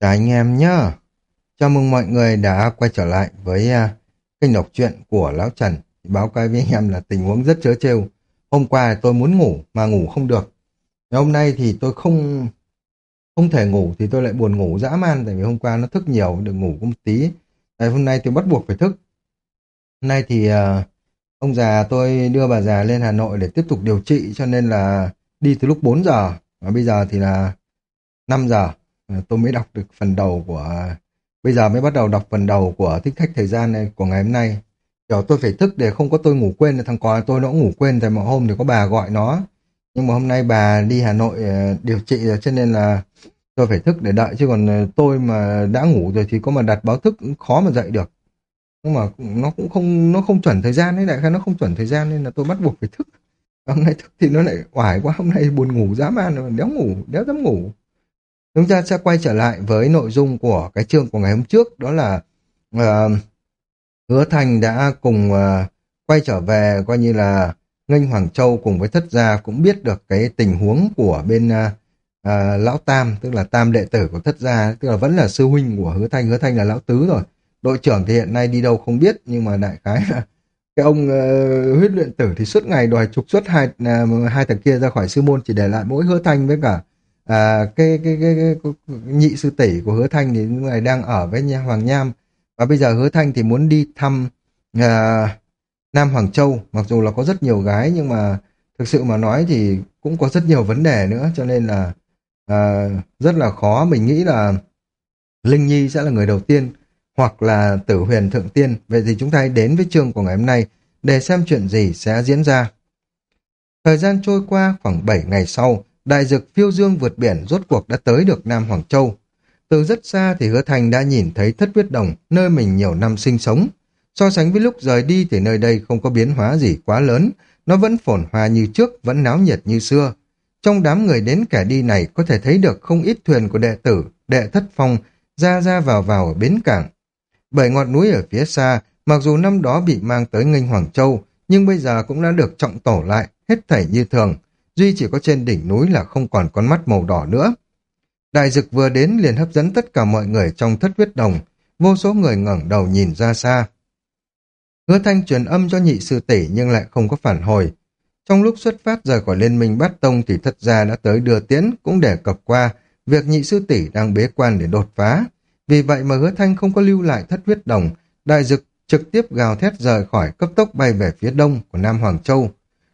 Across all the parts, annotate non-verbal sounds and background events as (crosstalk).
Chào anh em nhá. Chào mừng mọi người đã quay trở lại với uh, kênh đọc truyện của Lão Trần. Báo cáo với anh em là tình huống rất chớ trêu. Hôm qua tôi muốn ngủ mà ngủ không được. Ngày hôm nay thì tôi không không thể ngủ thì tôi lại buồn ngủ dã man tại vì hôm qua nó thức nhiều được ngủ cũng một tí. Tại hôm nay tôi bắt buộc phải thức. Hôm nay thì uh, ông già tôi đưa bà già lên Hà Nội để tiếp tục điều trị cho nên là đi từ lúc 4 giờ và bây giờ thì là 5 giờ Ờ, tôi mới đọc được phần đầu của, bây giờ mới bắt đầu đọc phần đầu của thích khách thời gian này, của ngày hôm nay. Kiểu, tôi phải thức để không có tôi ngủ quên thằng con tôi nó cũng ngủ quên tại mà hôm thì có bà gọi nó. Nhưng mà hôm nay bà đi Hà Nội ờ, điều trị rồi, cho nên là tôi phải thức để đợi. Chứ còn ờ, tôi mà đã ngủ rồi thì có mà đặt báo thức cũng khó mà dậy được. Nhưng mà nó cũng không, nó không chuẩn thời gian ấy, đại khái nó không chuẩn thời gian nên là tôi bắt buộc phải thức. Hôm nay thức thì nó lại oải quá, hôm nay buồn ngủ dã man rồi đéo ngủ, đéo dám ngủ. Chúng ta sẽ quay trở lại với nội dung của cái chương của ngày hôm trước, đó là uh, Hứa Thành đã cùng uh, quay trở về coi như là Nghênh Hoàng Châu cùng với thất gia cũng biết được cái tình huống của bên uh, uh, Lão Tam, tức là Tam đệ tử của thất gia, tức là vẫn là sư huynh của Hứa Thanh, Hứa Thanh là Lão Tứ rồi. Đội trưởng thì hiện nay đi đâu không biết, nhưng mà đại khái là (laughs) cái ông uh, huyết luyện tử thì suốt ngày đòi trục xuất hai uh, hai thằng kia ra khỏi sư môn chỉ để lại mỗi Hứa Thanh với cả à, cái, cái, cái, cái, cái nhị sư tỷ của hứa thanh thì người đang ở với nhà hoàng nham. Và bây giờ hứa thanh thì muốn đi thăm à, nam hoàng châu. Mặc dù là có rất nhiều gái nhưng mà thực sự mà nói thì cũng có rất nhiều vấn đề nữa. Cho nên là à, rất là khó. Mình nghĩ là linh nhi sẽ là người đầu tiên hoặc là tử huyền thượng tiên. Vậy thì chúng ta hãy đến với chương của ngày hôm nay để xem chuyện gì sẽ diễn ra. Thời gian trôi qua khoảng 7 ngày sau đại dực phiêu dương vượt biển rốt cuộc đã tới được Nam Hoàng Châu. Từ rất xa thì hứa thành đã nhìn thấy thất huyết đồng, nơi mình nhiều năm sinh sống. So sánh với lúc rời đi thì nơi đây không có biến hóa gì quá lớn, nó vẫn phồn hoa như trước, vẫn náo nhiệt như xưa. Trong đám người đến kẻ đi này có thể thấy được không ít thuyền của đệ tử, đệ thất phong, ra ra vào vào ở bến cảng. Bảy ngọn núi ở phía xa, mặc dù năm đó bị mang tới nghênh Hoàng Châu, nhưng bây giờ cũng đã được trọng tổ lại, hết thảy như thường duy chỉ có trên đỉnh núi là không còn con mắt màu đỏ nữa. Đại dực vừa đến liền hấp dẫn tất cả mọi người trong thất huyết đồng, vô số người ngẩng đầu nhìn ra xa. Hứa thanh truyền âm cho nhị sư tỷ nhưng lại không có phản hồi. Trong lúc xuất phát rời khỏi liên minh bát tông thì thật ra đã tới đưa tiễn cũng để cập qua việc nhị sư tỷ đang bế quan để đột phá. Vì vậy mà hứa thanh không có lưu lại thất huyết đồng, đại dực trực tiếp gào thét rời khỏi cấp tốc bay về phía đông của Nam Hoàng Châu.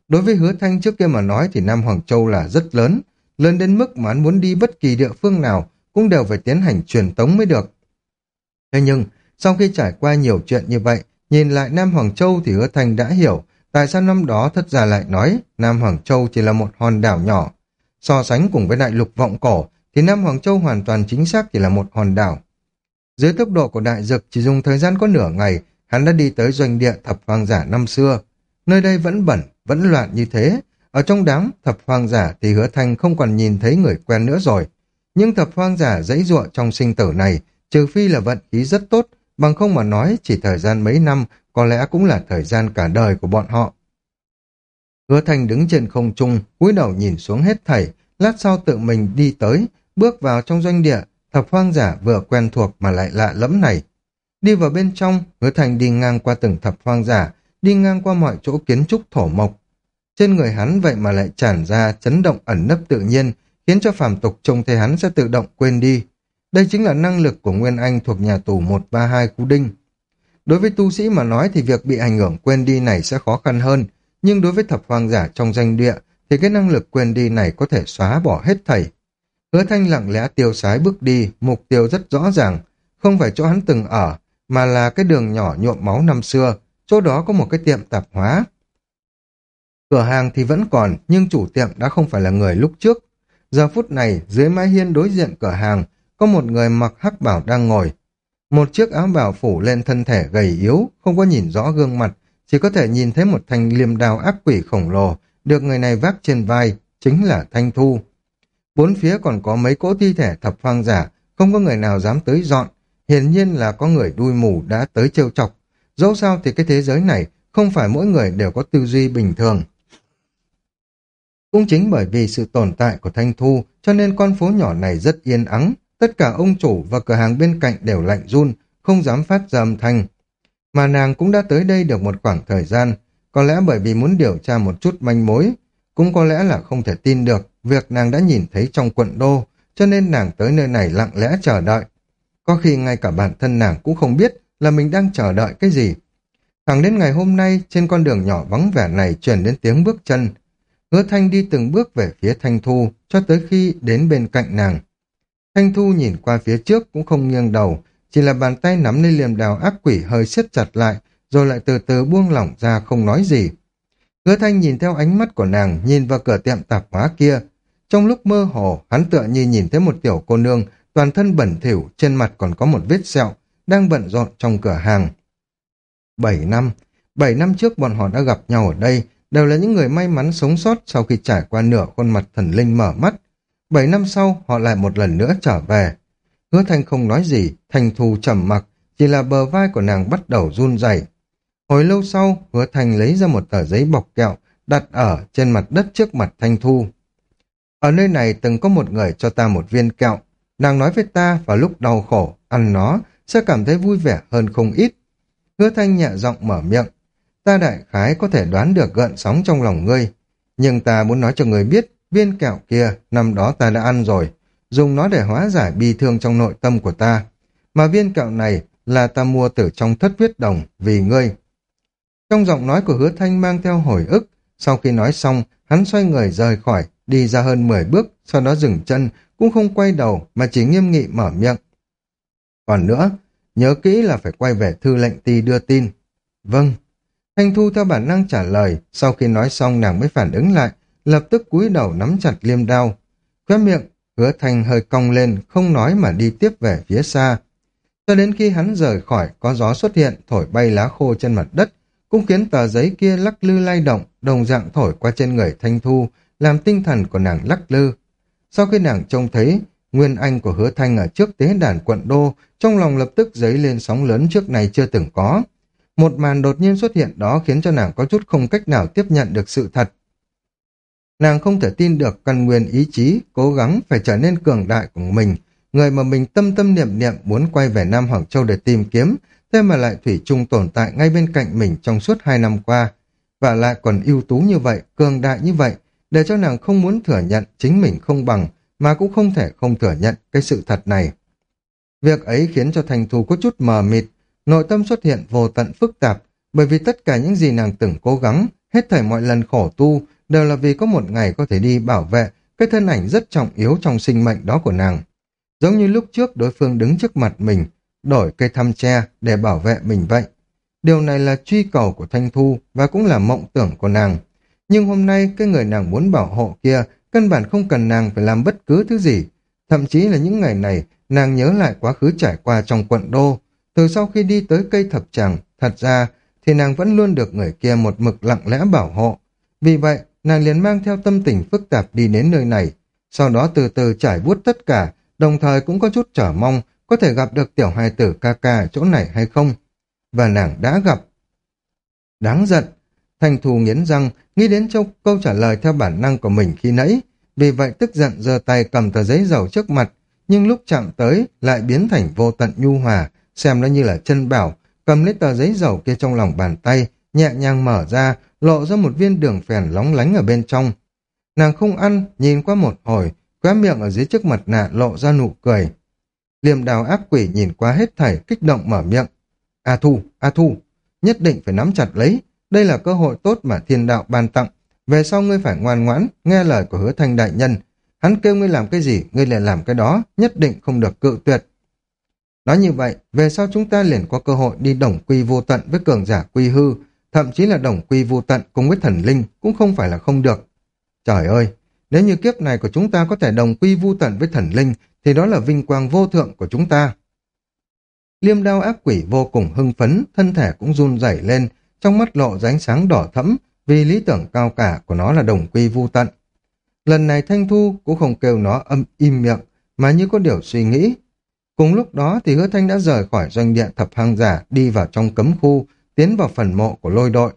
Đối với hứa thanh trước kia mà nói thì Nam Hoàng Châu là rất lớn, lớn đến mức mà hắn muốn đi bất kỳ địa phương nào cũng đều phải tiến hành truyền tống mới được. Thế nhưng, sau khi trải qua nhiều chuyện như vậy, nhìn lại Nam Hoàng Châu thì hứa thanh đã hiểu tại sao năm đó thất gia lại nói Nam Hoàng Châu chỉ là một hòn đảo nhỏ. So sánh cùng với đại lục vọng cổ thì Nam Hoàng Châu hoàn toàn chính xác chỉ là một hòn đảo. Dưới tốc độ của đại dực chỉ dùng thời gian có nửa ngày, hắn đã đi tới doanh địa thập hoàng giả năm xưa. Nơi đây vẫn bẩn, vẫn loạn như thế. Ở trong đám thập hoang giả thì hứa thanh không còn nhìn thấy người quen nữa rồi. Nhưng thập hoang giả dãy ruộng trong sinh tử này, trừ phi là vận khí rất tốt, bằng không mà nói chỉ thời gian mấy năm, có lẽ cũng là thời gian cả đời của bọn họ. Hứa thanh đứng trên không trung, cúi đầu nhìn xuống hết thảy, lát sau tự mình đi tới, bước vào trong doanh địa, thập hoang giả vừa quen thuộc mà lại lạ lẫm này. Đi vào bên trong, hứa thành đi ngang qua từng thập hoang giả, đi ngang qua mọi chỗ kiến trúc thổ mộc. Trên người hắn vậy mà lại tràn ra chấn động ẩn nấp tự nhiên, khiến cho phàm tục trông thấy hắn sẽ tự động quên đi. Đây chính là năng lực của Nguyên Anh thuộc nhà tù 132 Cú Đinh. Đối với tu sĩ mà nói thì việc bị ảnh hưởng quên đi này sẽ khó khăn hơn, nhưng đối với thập hoàng giả trong danh địa thì cái năng lực quên đi này có thể xóa bỏ hết thảy. Hứa thanh lặng lẽ tiêu sái bước đi, mục tiêu rất rõ ràng, không phải chỗ hắn từng ở, mà là cái đường nhỏ nhuộm máu năm xưa, chỗ đó có một cái tiệm tạp hóa. Cửa hàng thì vẫn còn, nhưng chủ tiệm đã không phải là người lúc trước. Giờ phút này, dưới mái hiên đối diện cửa hàng, có một người mặc hắc bảo đang ngồi. Một chiếc áo bảo phủ lên thân thể gầy yếu, không có nhìn rõ gương mặt, chỉ có thể nhìn thấy một thanh liềm đào ác quỷ khổng lồ, được người này vác trên vai, chính là Thanh Thu. Bốn phía còn có mấy cỗ thi thể thập hoang giả, không có người nào dám tới dọn. Hiển nhiên là có người đuôi mù đã tới trêu chọc, Dẫu sao thì cái thế giới này không phải mỗi người đều có tư duy bình thường. Cũng chính bởi vì sự tồn tại của Thanh Thu cho nên con phố nhỏ này rất yên ắng, tất cả ông chủ và cửa hàng bên cạnh đều lạnh run, không dám phát ra âm thanh. Mà nàng cũng đã tới đây được một khoảng thời gian, có lẽ bởi vì muốn điều tra một chút manh mối, cũng có lẽ là không thể tin được việc nàng đã nhìn thấy trong quận đô, cho nên nàng tới nơi này lặng lẽ chờ đợi. Có khi ngay cả bản thân nàng cũng không biết là mình đang chờ đợi cái gì. Thẳng đến ngày hôm nay, trên con đường nhỏ vắng vẻ này truyền đến tiếng bước chân. Hứa Thanh đi từng bước về phía Thanh Thu, cho tới khi đến bên cạnh nàng. Thanh Thu nhìn qua phía trước cũng không nghiêng đầu, chỉ là bàn tay nắm lấy liềm đào ác quỷ hơi siết chặt lại, rồi lại từ từ buông lỏng ra không nói gì. Hứa Thanh nhìn theo ánh mắt của nàng, nhìn vào cửa tiệm tạp hóa kia. Trong lúc mơ hồ, hắn tựa như nhìn thấy một tiểu cô nương, toàn thân bẩn thỉu, trên mặt còn có một vết sẹo, đang bận rộn trong cửa hàng. Bảy năm, bảy năm trước bọn họ đã gặp nhau ở đây, đều là những người may mắn sống sót sau khi trải qua nửa khuôn mặt thần linh mở mắt. Bảy năm sau, họ lại một lần nữa trở về. Hứa Thanh không nói gì, Thanh Thu trầm mặc, chỉ là bờ vai của nàng bắt đầu run rẩy. Hồi lâu sau, Hứa Thanh lấy ra một tờ giấy bọc kẹo, đặt ở trên mặt đất trước mặt Thanh Thu. Ở nơi này từng có một người cho ta một viên kẹo. Nàng nói với ta vào lúc đau khổ, ăn nó, sẽ cảm thấy vui vẻ hơn không ít. Hứa Thanh nhẹ giọng mở miệng. Ta đại khái có thể đoán được gợn sóng trong lòng ngươi. Nhưng ta muốn nói cho người biết, viên kẹo kia, năm đó ta đã ăn rồi. Dùng nó để hóa giải bi thương trong nội tâm của ta. Mà viên kẹo này là ta mua từ trong thất huyết đồng vì ngươi. Trong giọng nói của hứa thanh mang theo hồi ức, sau khi nói xong, hắn xoay người rời khỏi, đi ra hơn 10 bước, sau đó dừng chân, cũng không quay đầu mà chỉ nghiêm nghị mở miệng. Còn nữa, nhớ kỹ là phải quay về thư lệnh ti đưa tin. Vâng. Thanh Thu theo bản năng trả lời, sau khi nói xong nàng mới phản ứng lại, lập tức cúi đầu nắm chặt liêm đao. Khóe miệng, hứa thanh hơi cong lên, không nói mà đi tiếp về phía xa. Cho đến khi hắn rời khỏi, có gió xuất hiện, thổi bay lá khô trên mặt đất, cũng khiến tờ giấy kia lắc lư lay động, đồng dạng thổi qua trên người Thanh Thu, làm tinh thần của nàng lắc lư. Sau khi nàng trông thấy nguyên anh của hứa thanh ở trước tế đàn quận đô, trong lòng lập tức dấy lên sóng lớn trước này chưa từng có. Một màn đột nhiên xuất hiện đó khiến cho nàng có chút không cách nào tiếp nhận được sự thật. Nàng không thể tin được căn nguyên ý chí, cố gắng phải trở nên cường đại của mình, người mà mình tâm tâm niệm niệm muốn quay về Nam Hoàng Châu để tìm kiếm, thế mà lại thủy chung tồn tại ngay bên cạnh mình trong suốt hai năm qua, và lại còn ưu tú như vậy, cường đại như vậy, để cho nàng không muốn thừa nhận chính mình không bằng, mà cũng không thể không thừa nhận cái sự thật này. Việc ấy khiến cho Thành Thu có chút mờ mịt, nội tâm xuất hiện vô tận phức tạp, bởi vì tất cả những gì nàng từng cố gắng, hết thảy mọi lần khổ tu, đều là vì có một ngày có thể đi bảo vệ cái thân ảnh rất trọng yếu trong sinh mệnh đó của nàng. Giống như lúc trước đối phương đứng trước mặt mình, đổi cây thăm tre để bảo vệ mình vậy. Điều này là truy cầu của Thanh Thu và cũng là mộng tưởng của nàng. Nhưng hôm nay cái người nàng muốn bảo hộ kia căn bản không cần nàng phải làm bất cứ thứ gì. Thậm chí là những ngày này nàng nhớ lại quá khứ trải qua trong quận đô. Từ sau khi đi tới cây thập tràng, thật ra thì nàng vẫn luôn được người kia một mực lặng lẽ bảo hộ. Vì vậy, nàng liền mang theo tâm tình phức tạp đi đến nơi này. Sau đó từ từ trải vuốt tất cả, đồng thời cũng có chút trở mong có thể gặp được tiểu hài tử ca ca ở chỗ này hay không. Và nàng đã gặp. Đáng giận thành Thù nghiến răng, nghĩ đến châu câu trả lời theo bản năng của mình khi nãy. Vì vậy tức giận giơ tay cầm tờ giấy dầu trước mặt, nhưng lúc chạm tới lại biến thành vô tận nhu hòa, xem nó như là chân bảo, cầm lấy tờ giấy dầu kia trong lòng bàn tay, nhẹ nhàng mở ra, lộ ra một viên đường phèn lóng lánh ở bên trong. Nàng không ăn, nhìn qua một hồi, khóe miệng ở dưới trước mặt nạ lộ ra nụ cười. Liềm đào ác quỷ nhìn qua hết thảy, kích động mở miệng. A Thu, A Thu, nhất định phải nắm chặt lấy. Đây là cơ hội tốt mà thiên đạo ban tặng. Về sau ngươi phải ngoan ngoãn, nghe lời của hứa thanh đại nhân. Hắn kêu ngươi làm cái gì, ngươi liền làm cái đó, nhất định không được cự tuyệt. Nói như vậy, về sau chúng ta liền có cơ hội đi đồng quy vô tận với cường giả quy hư, thậm chí là đồng quy vô tận cùng với thần linh cũng không phải là không được. Trời ơi, nếu như kiếp này của chúng ta có thể đồng quy vô tận với thần linh, thì đó là vinh quang vô thượng của chúng ta. Liêm đao ác quỷ vô cùng hưng phấn, thân thể cũng run rẩy lên, trong mắt lộ ra ánh sáng đỏ thẫm, vì lý tưởng cao cả của nó là đồng quy vu tận. Lần này Thanh Thu cũng không kêu nó âm im miệng, mà như có điều suy nghĩ. Cùng lúc đó thì hứa Thanh đã rời khỏi doanh địa thập hang giả đi vào trong cấm khu, tiến vào phần mộ của lôi đội.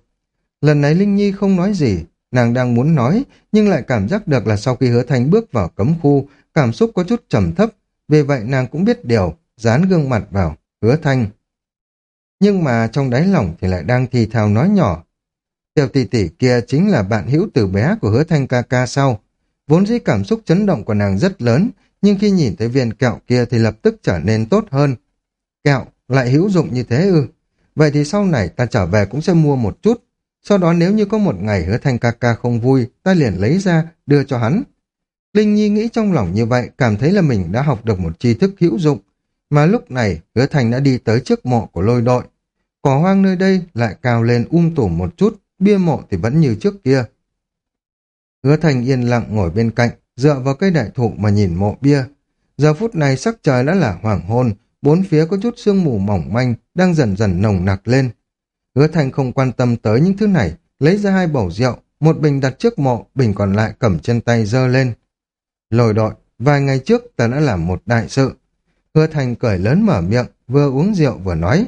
Lần này Linh Nhi không nói gì, nàng đang muốn nói, nhưng lại cảm giác được là sau khi hứa Thanh bước vào cấm khu, cảm xúc có chút trầm thấp, vì vậy nàng cũng biết điều, dán gương mặt vào, hứa thanh. Nhưng mà trong đáy lòng thì lại đang thì thào nói nhỏ. Tiểu tỷ tỷ kia chính là bạn hữu từ bé của hứa thanh ca ca sau. Vốn dĩ cảm xúc chấn động của nàng rất lớn, nhưng khi nhìn thấy viên kẹo kia thì lập tức trở nên tốt hơn. Kẹo lại hữu dụng như thế ư. Vậy thì sau này ta trở về cũng sẽ mua một chút. Sau đó nếu như có một ngày hứa thanh ca ca không vui, ta liền lấy ra, đưa cho hắn. Linh Nhi nghĩ trong lòng như vậy, cảm thấy là mình đã học được một tri thức hữu dụng. Mà lúc này, hứa Thành đã đi tới trước mộ của lôi đội. Cỏ hoang nơi đây lại cao lên um tùm một chút, bia mộ thì vẫn như trước kia. Hứa Thành yên lặng ngồi bên cạnh, dựa vào cây đại thụ mà nhìn mộ bia. Giờ phút này sắc trời đã là hoàng hôn, bốn phía có chút sương mù mỏng manh, đang dần dần nồng nặc lên. Hứa Thành không quan tâm tới những thứ này, lấy ra hai bầu rượu, một bình đặt trước mộ, bình còn lại cầm trên tay dơ lên. Lồi đội, vài ngày trước ta đã làm một đại sự. Hứa thành cười lớn mở miệng, vừa uống rượu vừa nói.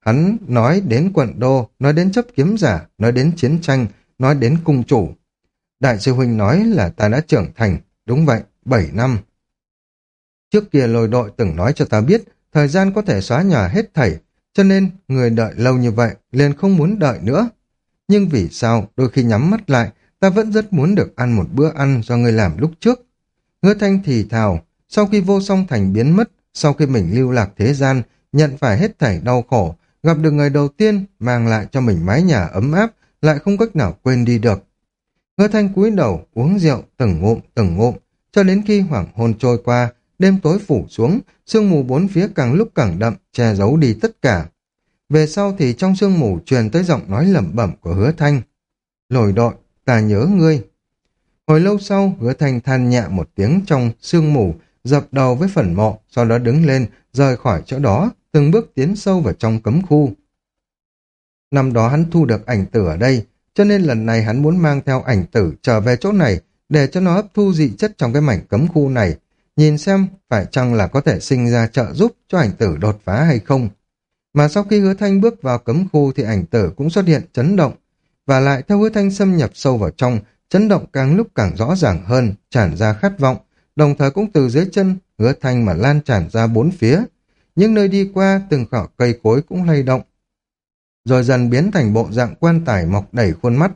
Hắn nói đến quận đô, nói đến chấp kiếm giả, nói đến chiến tranh, nói đến cung chủ. Đại sư huynh nói là ta đã trưởng thành, đúng vậy, bảy năm. Trước kia lôi đội từng nói cho ta biết thời gian có thể xóa nhòa hết thảy, cho nên người đợi lâu như vậy liền không muốn đợi nữa. Nhưng vì sao đôi khi nhắm mắt lại ta vẫn rất muốn được ăn một bữa ăn do người làm lúc trước. Hứa thanh thì thào, sau khi vô song thành biến mất, sau khi mình lưu lạc thế gian, nhận phải hết thảy đau khổ, gặp được người đầu tiên mang lại cho mình mái nhà ấm áp, lại không cách nào quên đi được. Hứa thanh cúi đầu uống rượu từng ngụm từng ngụm, cho đến khi hoàng hôn trôi qua, đêm tối phủ xuống, sương mù bốn phía càng lúc càng đậm, che giấu đi tất cả. Về sau thì trong sương mù truyền tới giọng nói lẩm bẩm của hứa thanh. Lồi đội, ta nhớ ngươi. Hồi lâu sau, hứa thanh than nhẹ một tiếng trong sương mù, dập đầu với phần mộ, sau đó đứng lên, rời khỏi chỗ đó, từng bước tiến sâu vào trong cấm khu. Năm đó hắn thu được ảnh tử ở đây, cho nên lần này hắn muốn mang theo ảnh tử trở về chỗ này để cho nó hấp thu dị chất trong cái mảnh cấm khu này, nhìn xem phải chăng là có thể sinh ra trợ giúp cho ảnh tử đột phá hay không. Mà sau khi hứa thanh bước vào cấm khu thì ảnh tử cũng xuất hiện chấn động, và lại theo hứa thanh xâm nhập sâu vào trong, chấn động càng lúc càng rõ ràng hơn, tràn ra khát vọng, đồng thời cũng từ dưới chân hứa thanh mà lan tràn ra bốn phía. Những nơi đi qua từng khỏ cây cối cũng lay động, rồi dần biến thành bộ dạng quan tài mọc đầy khuôn mắt.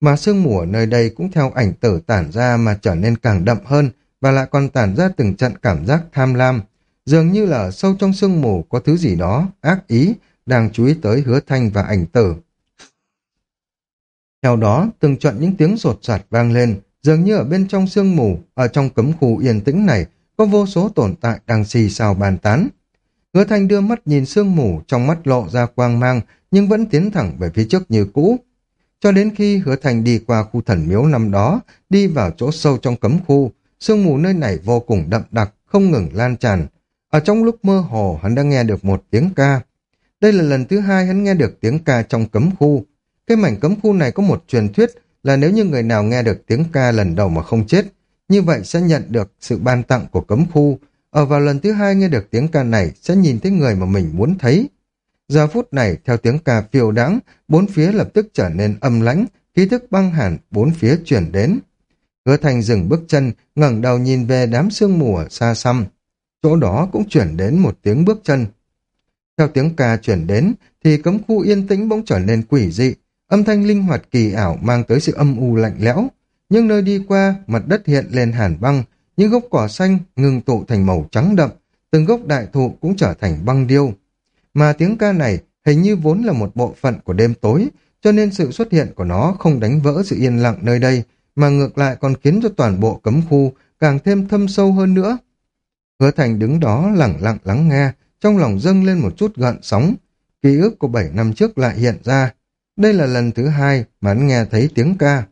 Mà sương mù ở nơi đây cũng theo ảnh tử tản ra mà trở nên càng đậm hơn, và lại còn tản ra từng trận cảm giác tham lam. Dường như là sâu trong sương mù có thứ gì đó, ác ý, đang chú ý tới hứa thanh và ảnh tử. Theo đó, từng trận những tiếng rột rạt vang lên, dường như ở bên trong sương mù, ở trong cấm khu yên tĩnh này, có vô số tồn tại đang xì xào bàn tán. Hứa thanh đưa mắt nhìn sương mù, trong mắt lộ ra quang mang, nhưng vẫn tiến thẳng về phía trước như cũ. Cho đến khi hứa thanh đi qua khu thần miếu năm đó, đi vào chỗ sâu trong cấm khu, Sương mù nơi này vô cùng đậm đặc, không ngừng lan tràn. Ở trong lúc mơ hồ, hắn đã nghe được một tiếng ca. Đây là lần thứ hai hắn nghe được tiếng ca trong cấm khu. Cái mảnh cấm khu này có một truyền thuyết là nếu như người nào nghe được tiếng ca lần đầu mà không chết, như vậy sẽ nhận được sự ban tặng của cấm khu. Ở vào lần thứ hai nghe được tiếng ca này sẽ nhìn thấy người mà mình muốn thấy. Giờ phút này, theo tiếng ca phiêu đáng, bốn phía lập tức trở nên âm lãnh, khí thức băng hẳn bốn phía chuyển đến. Hứa Thành dừng bước chân, ngẩng đầu nhìn về đám sương mù ở xa xăm. Chỗ đó cũng chuyển đến một tiếng bước chân. Theo tiếng ca chuyển đến, thì cấm khu yên tĩnh bỗng trở nên quỷ dị, âm thanh linh hoạt kỳ ảo mang tới sự âm u lạnh lẽo. Nhưng nơi đi qua, mặt đất hiện lên hàn băng, những gốc cỏ xanh ngừng tụ thành màu trắng đậm, từng gốc đại thụ cũng trở thành băng điêu. Mà tiếng ca này hình như vốn là một bộ phận của đêm tối, cho nên sự xuất hiện của nó không đánh vỡ sự yên lặng nơi đây, mà ngược lại còn khiến cho toàn bộ cấm khu càng thêm thâm sâu hơn nữa. Hứa Thành đứng đó lẳng lặng lắng nghe, trong lòng dâng lên một chút gợn sóng. Ký ức của bảy năm trước lại hiện ra. Đây là lần thứ hai mà hắn nghe thấy tiếng ca.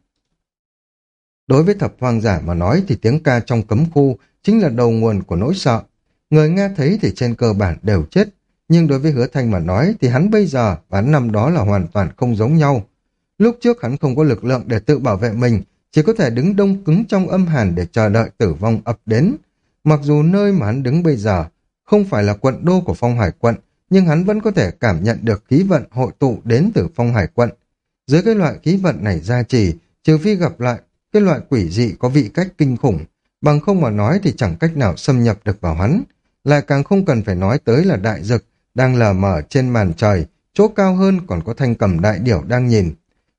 Đối với thập hoang giả mà nói thì tiếng ca trong cấm khu chính là đầu nguồn của nỗi sợ. Người nghe thấy thì trên cơ bản đều chết, nhưng đối với hứa thanh mà nói thì hắn bây giờ và hắn năm đó là hoàn toàn không giống nhau. Lúc trước hắn không có lực lượng để tự bảo vệ mình, chỉ có thể đứng đông cứng trong âm hàn để chờ đợi tử vong ập đến. Mặc dù nơi mà hắn đứng bây giờ không phải là quận đô của phong hải quận, nhưng hắn vẫn có thể cảm nhận được khí vận hội tụ đến từ phong hải quận. Dưới cái loại khí vận này gia trì, trừ phi gặp lại cái loại quỷ dị có vị cách kinh khủng, bằng không mà nói thì chẳng cách nào xâm nhập được vào hắn. Lại càng không cần phải nói tới là đại dực, đang lờ mờ trên màn trời, chỗ cao hơn còn có thanh cầm đại điểu đang nhìn.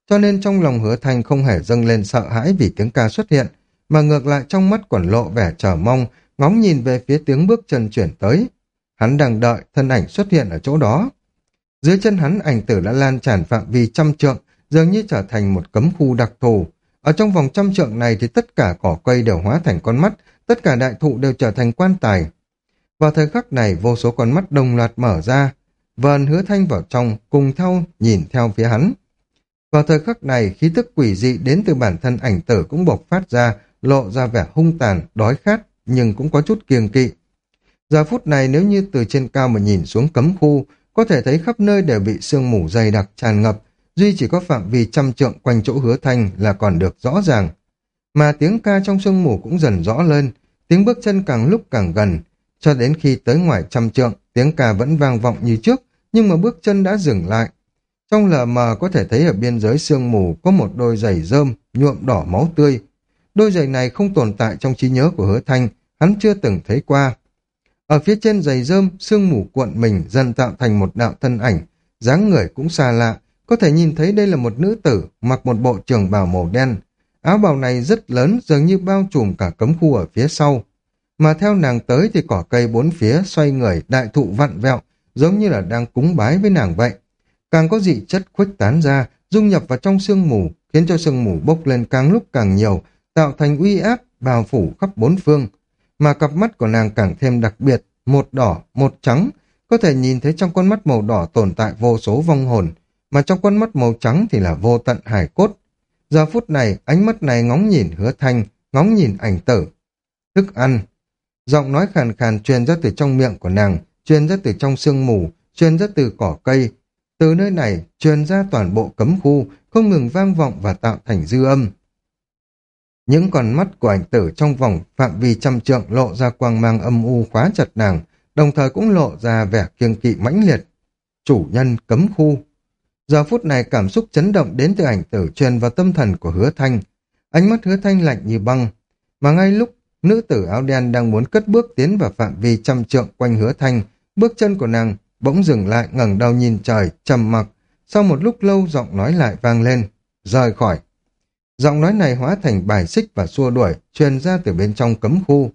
Cho nên trong lòng hứa thanh không hề dâng lên sợ hãi vì tiếng ca xuất hiện, mà ngược lại trong mắt còn lộ vẻ chờ mong, ngóng nhìn về phía tiếng bước chân chuyển tới. Hắn đang đợi thân ảnh xuất hiện ở chỗ đó. Dưới chân hắn ảnh tử đã lan tràn phạm vi trăm trượng, dường như trở thành một cấm khu đặc thù. Ở trong vòng trăm trượng này thì tất cả cỏ cây đều hóa thành con mắt, tất cả đại thụ đều trở thành quan tài. Vào thời khắc này, vô số con mắt đồng loạt mở ra, vờn hứa thanh vào trong, cùng theo, nhìn theo phía hắn. Vào thời khắc này, khí tức quỷ dị đến từ bản thân ảnh tử cũng bộc phát ra, lộ ra vẻ hung tàn, đói khát, nhưng cũng có chút kiêng kỵ. Giờ phút này nếu như từ trên cao mà nhìn xuống cấm khu, có thể thấy khắp nơi đều bị sương mù dày đặc tràn ngập, duy chỉ có phạm vi trăm trượng quanh chỗ hứa thanh là còn được rõ ràng. Mà tiếng ca trong sương mù cũng dần rõ lên, tiếng bước chân càng lúc càng gần, cho đến khi tới ngoài trăm trượng, tiếng ca vẫn vang vọng như trước, nhưng mà bước chân đã dừng lại. Trong lờ mờ có thể thấy ở biên giới sương mù có một đôi giày rơm nhuộm đỏ máu tươi. Đôi giày này không tồn tại trong trí nhớ của hứa thanh, hắn chưa từng thấy qua. Ở phía trên giày rơm, sương mù cuộn mình dần tạo thành một đạo thân ảnh, dáng người cũng xa lạ, có thể nhìn thấy đây là một nữ tử mặc một bộ trường bào màu đen. Áo bào này rất lớn, dường như bao trùm cả cấm khu ở phía sau. Mà theo nàng tới thì cỏ cây bốn phía xoay người, đại thụ vặn vẹo, giống như là đang cúng bái với nàng vậy. Càng có dị chất khuếch tán ra, dung nhập vào trong sương mù, khiến cho sương mù bốc lên càng lúc càng nhiều, tạo thành uy áp, bao phủ khắp bốn phương. Mà cặp mắt của nàng càng thêm đặc biệt, một đỏ, một trắng, có thể nhìn thấy trong con mắt màu đỏ tồn tại vô số vong hồn, mà trong con mắt màu trắng thì là vô tận hải cốt. Giờ phút này, ánh mắt này ngóng nhìn hứa thanh, ngóng nhìn ảnh tử. Thức ăn. Giọng nói khàn khàn truyền ra từ trong miệng của nàng, truyền ra từ trong sương mù, truyền ra từ cỏ cây. Từ nơi này, truyền ra toàn bộ cấm khu, không ngừng vang vọng và tạo thành dư âm. Những con mắt của ảnh tử trong vòng phạm vi trăm trượng lộ ra quang mang âm u khóa chặt nàng, đồng thời cũng lộ ra vẻ kiêng kỵ mãnh liệt. Chủ nhân cấm khu. Giờ phút này cảm xúc chấn động đến từ ảnh tử truyền vào tâm thần của hứa thanh. Ánh mắt hứa thanh lạnh như băng. Mà ngay lúc nữ tử áo đen đang muốn cất bước tiến vào phạm vi trăm trượng quanh hứa thanh, bước chân của nàng bỗng dừng lại ngẩng đầu nhìn trời, trầm mặc. Sau một lúc lâu giọng nói lại vang lên, rời khỏi. Giọng nói này hóa thành bài xích và xua đuổi, truyền ra từ bên trong cấm khu.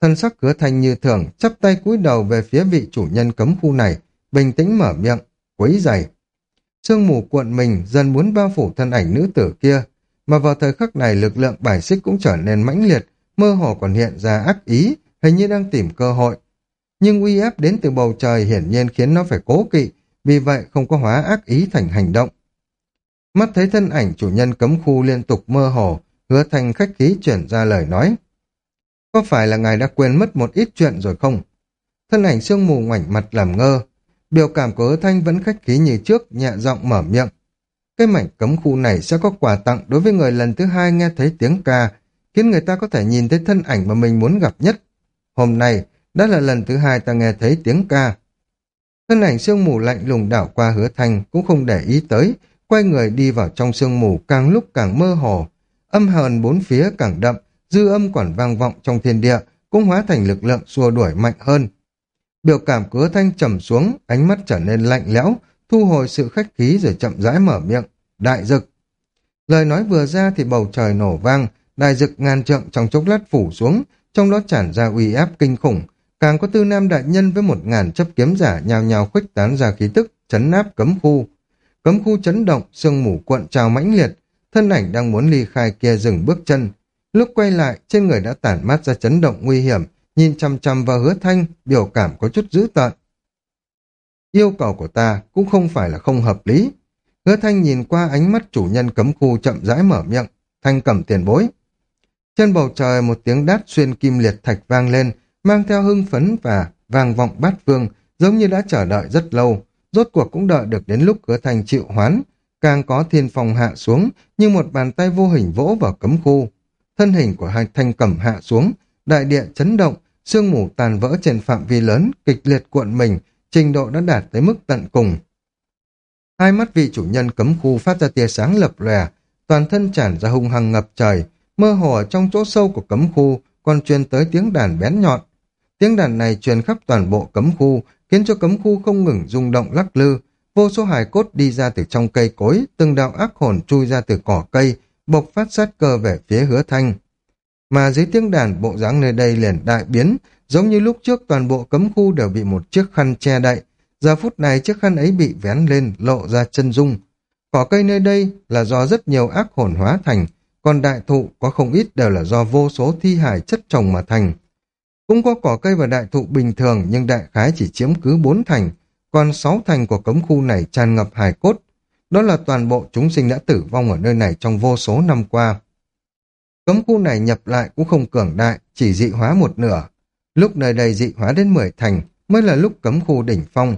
Thân sắc hứa thanh như thường, chắp tay cúi đầu về phía vị chủ nhân cấm khu này, bình tĩnh mở miệng, quấy dày. Sương mù cuộn mình dần muốn bao phủ thân ảnh nữ tử kia, mà vào thời khắc này lực lượng bài xích cũng trở nên mãnh liệt, mơ hồ còn hiện ra ác ý, hình như đang tìm cơ hội. Nhưng uy áp đến từ bầu trời hiển nhiên khiến nó phải cố kỵ, vì vậy không có hóa ác ý thành hành động. Mắt thấy thân ảnh chủ nhân cấm khu liên tục mơ hồ, hứa thành khách khí chuyển ra lời nói. Có phải là ngài đã quên mất một ít chuyện rồi không? Thân ảnh sương mù ngoảnh mặt làm ngơ, Biểu cảm của hứa thanh vẫn khách khí như trước, nhẹ giọng mở miệng. Cái mảnh cấm khu này sẽ có quà tặng đối với người lần thứ hai nghe thấy tiếng ca, khiến người ta có thể nhìn thấy thân ảnh mà mình muốn gặp nhất. Hôm nay, đã là lần thứ hai ta nghe thấy tiếng ca. Thân ảnh sương mù lạnh lùng đảo qua hứa thanh cũng không để ý tới, quay người đi vào trong sương mù càng lúc càng mơ hồ. Âm hờn bốn phía càng đậm, dư âm còn vang vọng trong thiên địa, cũng hóa thành lực lượng xua đuổi mạnh hơn. Biểu cảm của thanh trầm xuống, ánh mắt trở nên lạnh lẽo, thu hồi sự khách khí rồi chậm rãi mở miệng. Đại dực. Lời nói vừa ra thì bầu trời nổ vang, đại dực ngàn trượng trong chốc lát phủ xuống, trong đó tràn ra uy áp kinh khủng. Càng có tư nam đại nhân với một ngàn chấp kiếm giả nhào nhào khuếch tán ra khí tức, chấn áp cấm khu. Cấm khu chấn động, sương mù cuộn trào mãnh liệt, thân ảnh đang muốn ly khai kia dừng bước chân. Lúc quay lại, trên người đã tản mát ra chấn động nguy hiểm, nhìn chăm chăm vào hứa thanh, biểu cảm có chút dữ tợn. Yêu cầu của ta cũng không phải là không hợp lý. Hứa thanh nhìn qua ánh mắt chủ nhân cấm khu chậm rãi mở miệng, thanh cầm tiền bối. Trên bầu trời một tiếng đát xuyên kim liệt thạch vang lên, mang theo hưng phấn và vang vọng bát vương, giống như đã chờ đợi rất lâu. Rốt cuộc cũng đợi được đến lúc hứa thanh chịu hoán, càng có thiên phòng hạ xuống, như một bàn tay vô hình vỗ vào cấm khu. Thân hình của hai thanh cẩm hạ xuống, đại địa chấn động, sương mù tàn vỡ trên phạm vi lớn, kịch liệt cuộn mình, trình độ đã đạt tới mức tận cùng. Hai mắt vị chủ nhân cấm khu phát ra tia sáng lập lòe, toàn thân tràn ra hung hăng ngập trời, mơ hồ ở trong chỗ sâu của cấm khu còn truyền tới tiếng đàn bén nhọn. Tiếng đàn này truyền khắp toàn bộ cấm khu, khiến cho cấm khu không ngừng rung động lắc lư. Vô số hài cốt đi ra từ trong cây cối, từng đạo ác hồn chui ra từ cỏ cây, bộc phát sát cơ về phía hứa thanh. Mà dưới tiếng đàn bộ dáng nơi đây liền đại biến, giống như lúc trước toàn bộ cấm khu đều bị một chiếc khăn che đậy. Giờ phút này chiếc khăn ấy bị vén lên, lộ ra chân dung. Cỏ cây nơi đây là do rất nhiều ác hồn hóa thành, còn đại thụ có không ít đều là do vô số thi hải chất trồng mà thành. Cũng có cỏ cây và đại thụ bình thường nhưng đại khái chỉ chiếm cứ bốn thành, còn sáu thành của cấm khu này tràn ngập hài cốt. Đó là toàn bộ chúng sinh đã tử vong ở nơi này trong vô số năm qua. Cấm khu này nhập lại cũng không cường đại, chỉ dị hóa một nửa. Lúc nơi đây dị hóa đến 10 thành mới là lúc cấm khu đỉnh phong.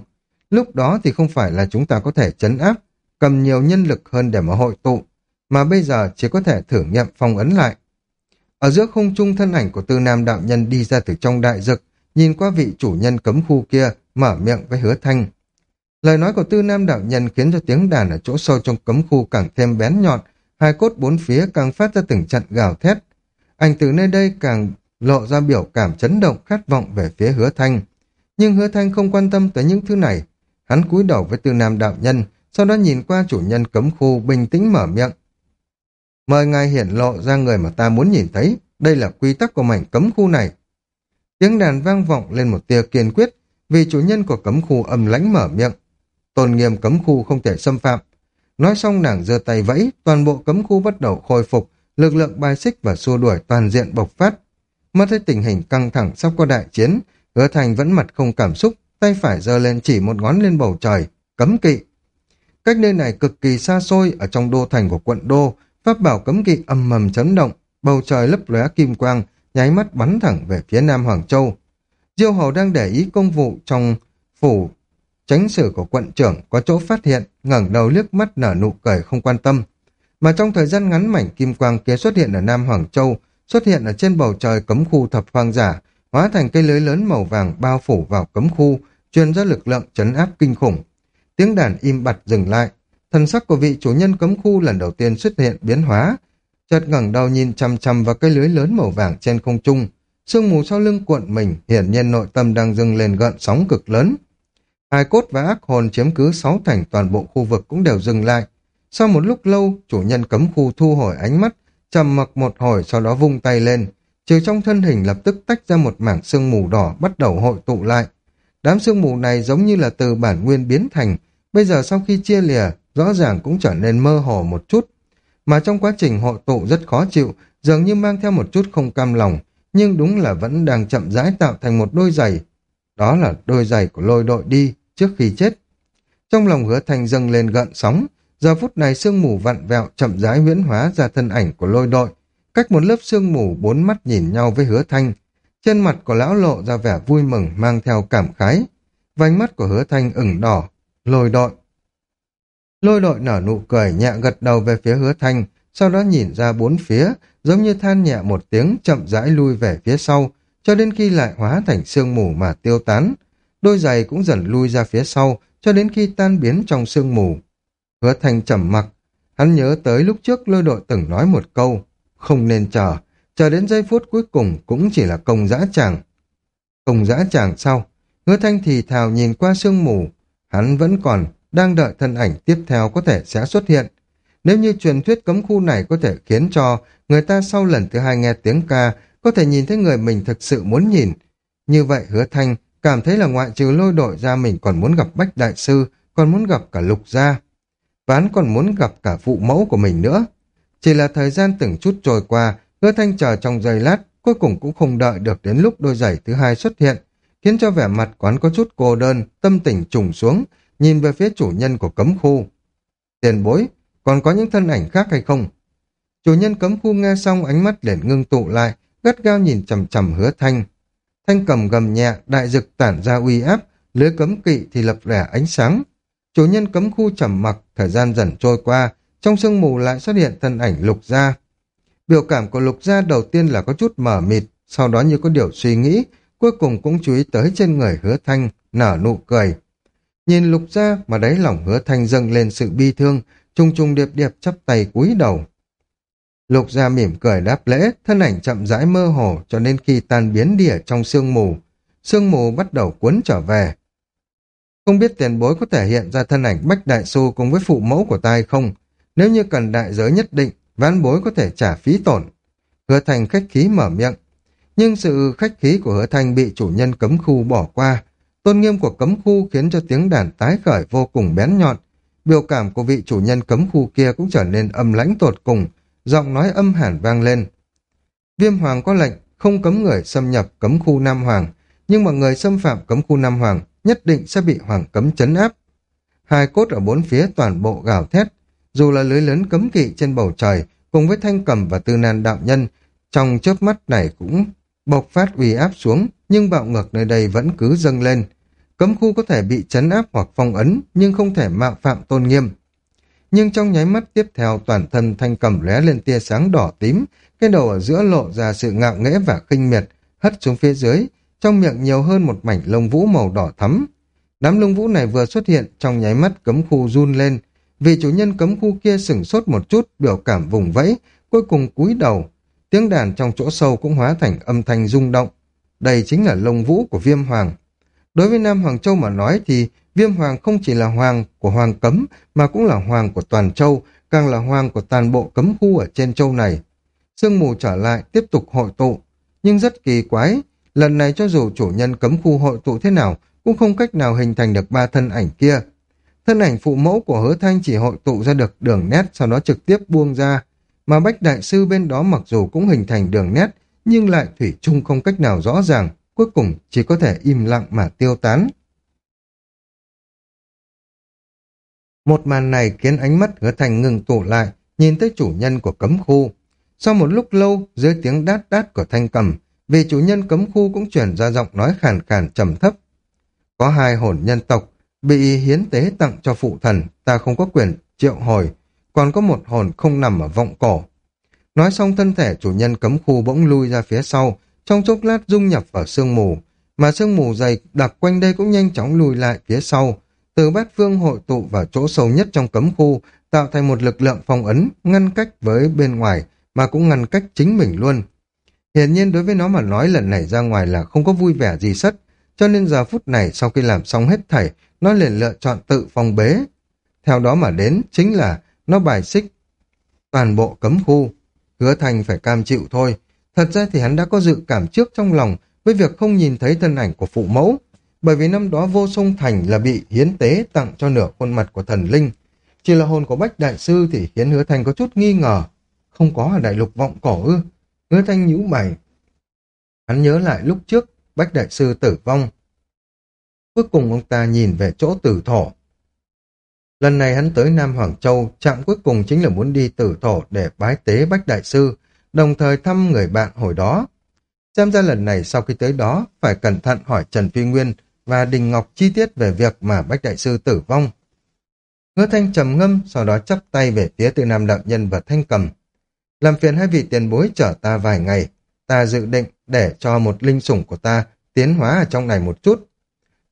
Lúc đó thì không phải là chúng ta có thể chấn áp, cầm nhiều nhân lực hơn để mà hội tụ, mà bây giờ chỉ có thể thử nghiệm phong ấn lại. Ở giữa không trung thân ảnh của tư nam đạo nhân đi ra từ trong đại dực, nhìn qua vị chủ nhân cấm khu kia, mở miệng với hứa thanh. Lời nói của tư nam đạo nhân khiến cho tiếng đàn ở chỗ sâu trong cấm khu càng thêm bén nhọn, hai cốt bốn phía càng phát ra từng trận gào thét. Anh từ nơi đây càng lộ ra biểu cảm chấn động khát vọng về phía hứa thanh. Nhưng hứa thanh không quan tâm tới những thứ này. Hắn cúi đầu với tư nam đạo nhân, sau đó nhìn qua chủ nhân cấm khu bình tĩnh mở miệng. Mời ngài hiển lộ ra người mà ta muốn nhìn thấy, đây là quy tắc của mảnh cấm khu này. Tiếng đàn vang vọng lên một tia kiên quyết, vì chủ nhân của cấm khu âm lãnh mở miệng. Tôn nghiêm cấm khu không thể xâm phạm. Nói xong nàng giơ tay vẫy, toàn bộ cấm khu bắt đầu khôi phục, lực lượng bài xích và xua đuổi toàn diện bộc phát. Mất thấy tình hình căng thẳng sắp có đại chiến, hứa thành vẫn mặt không cảm xúc, tay phải giơ lên chỉ một ngón lên bầu trời, cấm kỵ. Cách nơi này cực kỳ xa xôi ở trong đô thành của quận đô, pháp bảo cấm kỵ âm mầm chấn động, bầu trời lấp lóe kim quang, nháy mắt bắn thẳng về phía Nam Hoàng Châu. Diêu Hầu đang để ý công vụ trong phủ tránh sử của quận trưởng có chỗ phát hiện, ngẩng đầu liếc mắt nở nụ cười không quan tâm. Mà trong thời gian ngắn mảnh kim quang kia xuất hiện ở Nam Hoàng Châu, xuất hiện ở trên bầu trời cấm khu thập hoang giả, hóa thành cây lưới lớn màu vàng bao phủ vào cấm khu, truyền ra lực lượng chấn áp kinh khủng. Tiếng đàn im bặt dừng lại, thần sắc của vị chủ nhân cấm khu lần đầu tiên xuất hiện biến hóa, chợt ngẩng đầu nhìn chằm chằm vào cây lưới lớn màu vàng trên không trung, sương mù sau lưng cuộn mình, hiển nhiên nội tâm đang dâng lên gợn sóng cực lớn. Hai cốt và ác hồn chiếm cứ sáu thành toàn bộ khu vực cũng đều dừng lại. Sau một lúc lâu, chủ nhân cấm khu thu hồi ánh mắt, trầm mặc một hồi sau đó vung tay lên. Trừ trong thân hình lập tức tách ra một mảng sương mù đỏ bắt đầu hội tụ lại. Đám sương mù này giống như là từ bản nguyên biến thành, bây giờ sau khi chia lìa, rõ ràng cũng trở nên mơ hồ một chút. Mà trong quá trình hội tụ rất khó chịu, dường như mang theo một chút không cam lòng, nhưng đúng là vẫn đang chậm rãi tạo thành một đôi giày. Đó là đôi giày của lôi đội đi, trước khi chết. Trong lòng hứa thành dâng lên gợn sóng, giờ phút này sương mù vặn vẹo chậm rãi huyễn hóa ra thân ảnh của lôi đội. Cách một lớp sương mù bốn mắt nhìn nhau với hứa thanh. Trên mặt của lão lộ ra vẻ vui mừng mang theo cảm khái. Vành mắt của hứa thanh ửng đỏ, lôi đội. Lôi đội nở nụ cười nhẹ gật đầu về phía hứa thanh, sau đó nhìn ra bốn phía, giống như than nhẹ một tiếng chậm rãi lui về phía sau, cho đến khi lại hóa thành sương mù mà tiêu tán. Đôi giày cũng dần lui ra phía sau, cho đến khi tan biến trong sương mù. Hứa thanh trầm mặc, hắn nhớ tới lúc trước lôi đội từng nói một câu, không nên chờ, chờ đến giây phút cuối cùng cũng chỉ là công dã tràng. Công dã tràng sau, hứa thanh thì thào nhìn qua sương mù, hắn vẫn còn đang đợi thân ảnh tiếp theo có thể sẽ xuất hiện. Nếu như truyền thuyết cấm khu này có thể khiến cho người ta sau lần thứ hai nghe tiếng ca có thể nhìn thấy người mình thực sự muốn nhìn. Như vậy hứa thanh cảm thấy là ngoại trừ lôi đội ra mình còn muốn gặp Bách Đại Sư, còn muốn gặp cả Lục Gia. ván còn muốn gặp cả phụ mẫu của mình nữa. Chỉ là thời gian từng chút trôi qua, hứa thanh chờ trong giây lát, cuối cùng cũng không đợi được đến lúc đôi giày thứ hai xuất hiện, khiến cho vẻ mặt quán có chút cô đơn, tâm tình trùng xuống, nhìn về phía chủ nhân của cấm khu. Tiền bối, còn có những thân ảnh khác hay không? Chủ nhân cấm khu nghe xong ánh mắt liền ngưng tụ lại, gắt gao nhìn chầm chầm hứa thanh. Thanh cầm gầm nhẹ, đại dực tản ra uy áp, lưới cấm kỵ thì lập lẻ ánh sáng. Chủ nhân cấm khu trầm mặc, thời gian dần trôi qua, trong sương mù lại xuất hiện thân ảnh lục gia. Biểu cảm của lục gia đầu tiên là có chút mở mịt, sau đó như có điều suy nghĩ, cuối cùng cũng chú ý tới trên người hứa thanh, nở nụ cười. Nhìn lục gia mà đáy lòng hứa thanh dâng lên sự bi thương, trùng trùng điệp điệp chắp tay cúi đầu. Lục gia mỉm cười đáp lễ, thân ảnh chậm rãi mơ hồ cho nên khi tan biến đi ở trong sương mù. Sương mù bắt đầu cuốn trở về. Không biết tiền bối có thể hiện ra thân ảnh Bách Đại Xu cùng với phụ mẫu của tai không? Nếu như cần đại giới nhất định, ván bối có thể trả phí tổn. Hứa Thành khách khí mở miệng. Nhưng sự khách khí của Hứa Thành bị chủ nhân cấm khu bỏ qua. Tôn nghiêm của cấm khu khiến cho tiếng đàn tái khởi vô cùng bén nhọn. Biểu cảm của vị chủ nhân cấm khu kia cũng trở nên âm lãnh tột cùng, giọng nói âm hẳn vang lên. Viêm Hoàng có lệnh không cấm người xâm nhập cấm khu Nam Hoàng, nhưng mà người xâm phạm cấm khu Nam Hoàng nhất định sẽ bị Hoàng cấm chấn áp. Hai cốt ở bốn phía toàn bộ gào thét, dù là lưới lớn cấm kỵ trên bầu trời, cùng với thanh cầm và tư nan đạo nhân, trong chớp mắt này cũng bộc phát uy áp xuống, nhưng bạo ngược nơi đây vẫn cứ dâng lên. Cấm khu có thể bị chấn áp hoặc phong ấn, nhưng không thể mạo phạm tôn nghiêm. Nhưng trong nháy mắt tiếp theo toàn thân thanh cầm lóe lên tia sáng đỏ tím, cái đầu ở giữa lộ ra sự ngạo nghễ và khinh miệt, hất xuống phía dưới, trong miệng nhiều hơn một mảnh lông vũ màu đỏ thắm. Đám lông vũ này vừa xuất hiện, trong nháy mắt cấm khu run lên, vì chủ nhân cấm khu kia sửng sốt một chút, biểu cảm vùng vẫy, cuối cùng cúi đầu. Tiếng đàn trong chỗ sâu cũng hóa thành âm thanh rung động. Đây chính là lông vũ của viêm hoàng. Đối với Nam Hoàng Châu mà nói thì viêm hoàng không chỉ là hoàng của hoàng cấm mà cũng là hoàng của toàn châu, càng là hoàng của toàn bộ cấm khu ở trên châu này. Sương mù trở lại tiếp tục hội tụ, nhưng rất kỳ quái, lần này cho dù chủ nhân cấm khu hội tụ thế nào cũng không cách nào hình thành được ba thân ảnh kia. Thân ảnh phụ mẫu của hứa thanh chỉ hội tụ ra được đường nét sau đó trực tiếp buông ra, mà bách đại sư bên đó mặc dù cũng hình thành đường nét nhưng lại thủy chung không cách nào rõ ràng, cuối cùng chỉ có thể im lặng mà tiêu tán. Một màn này khiến ánh mắt hứa thành ngừng tụ lại, nhìn tới chủ nhân của cấm khu. Sau một lúc lâu, dưới tiếng đát đát của thanh cầm, vì chủ nhân cấm khu cũng chuyển ra giọng nói khàn khàn trầm thấp. Có hai hồn nhân tộc, bị hiến tế tặng cho phụ thần, ta không có quyền triệu hồi, còn có một hồn không nằm ở vọng cổ. Nói xong thân thể chủ nhân cấm khu bỗng lui ra phía sau, trong chốc lát dung nhập vào sương mù, mà sương mù dày đặc quanh đây cũng nhanh chóng lùi lại phía sau, từ bát phương hội tụ vào chỗ sâu nhất trong cấm khu, tạo thành một lực lượng phong ấn, ngăn cách với bên ngoài, mà cũng ngăn cách chính mình luôn. Hiển nhiên đối với nó mà nói lần này ra ngoài là không có vui vẻ gì sất, cho nên giờ phút này sau khi làm xong hết thảy, nó liền lựa chọn tự phong bế. Theo đó mà đến chính là nó bài xích toàn bộ cấm khu. Hứa thành phải cam chịu thôi. Thật ra thì hắn đã có dự cảm trước trong lòng với việc không nhìn thấy thân ảnh của phụ mẫu, bởi vì năm đó vô sông thành là bị hiến tế tặng cho nửa khuôn mặt của thần linh. Chỉ là hồn của Bách Đại Sư thì khiến hứa thành có chút nghi ngờ. Không có ở đại lục vọng cổ ư. Hứa thanh nhíu mày. Hắn nhớ lại lúc trước Bách Đại Sư tử vong. Cuối cùng ông ta nhìn về chỗ tử thổ. Lần này hắn tới Nam Hoàng Châu, chạm cuối cùng chính là muốn đi tử thổ để bái tế Bách Đại Sư, đồng thời thăm người bạn hồi đó. Xem ra lần này sau khi tới đó, phải cẩn thận hỏi Trần Phi Nguyên và Đình Ngọc chi tiết về việc mà Bách Đại Sư tử vong. Hứa Thanh trầm ngâm, sau đó chắp tay về phía từ Nam Đạo Nhân và Thanh Cầm. Làm phiền hai vị tiền bối chở ta vài ngày, ta dự định để cho một linh sủng của ta tiến hóa ở trong này một chút.